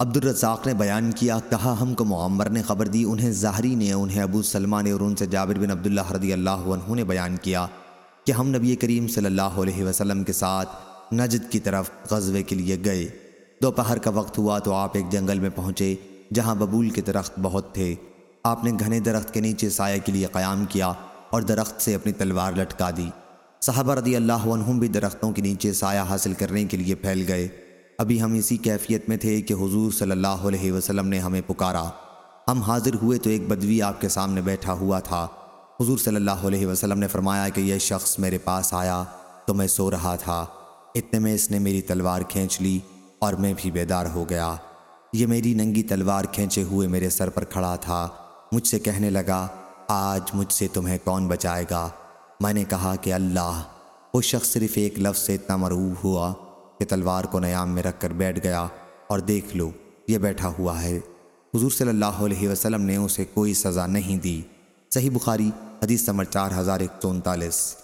عبدالرزاق نے بیان کیا، کہا، ہم کو معمر نے خبر دی، انہیں ظاہری نے، انہیں ابو سلمہ نے اور ان سے جابر بن عبداللہ رضی اللہ عنہ نے بیان کیا کہ ہم نبی کریم صلی اللہ علیہ وسلم کے ساتھ نجد کی طرف غزوے کے لیے گئے۔ دوپہر کا وقت ہوا تو آپ ایک جنگل میں پہنچے جہاں ببول کے درخت بہت تھے۔ آپ نے گھنے درخت کے نیچے سایہ کے لیے قیام کیا اور درخت سے اپنی تلوار لٹکا دی۔ صحابہ رضی اللہ عنہم بھی درختوں کے نیچے سایہ حاصل کرنے کے لیے پھیل گئے۔ ابھی ہم اسی کیفیت میں تھے کہ حضور صلی اللہ علیہ وسلم نے ہمیں پکارا۔ ہم حاضر ہوئے تو ایک بدوی آپ کے سامنے بیٹھا ہوا تھا۔ حضور صلی اللہ علیہ وسلم نے فرمایا کہ یہ شخص میرے پاس آیا تو میں سو رہا تھا۔ اتنے میں اس نے میری تلوار کھینچ لی اور میں بھی بیدار ہو گیا۔ یہ میری ننگی تلوار کھینچے ہوئے میرے سر پر کھڑا تھا۔ مجھ سے کہنے لگا، آج مجھ سے تمہیں کون بچائے گا؟ میں نے کہا کہ اللہ، وہ شخص صرف ایک لفظ سے اتنا مرعوب ہوا۔ کہ تلوار کو نیام میں رکھ کر بیٹھ گیا اور دیکھ لو، یہ بیٹھا ہوا ہے۔ حضور صلی اللہ علیہ وسلم نے اسے کوئی سزا نہیں دی۔ صحیح بخاری، حدیث نمبر چار ہزار ایک سو انتالیس۔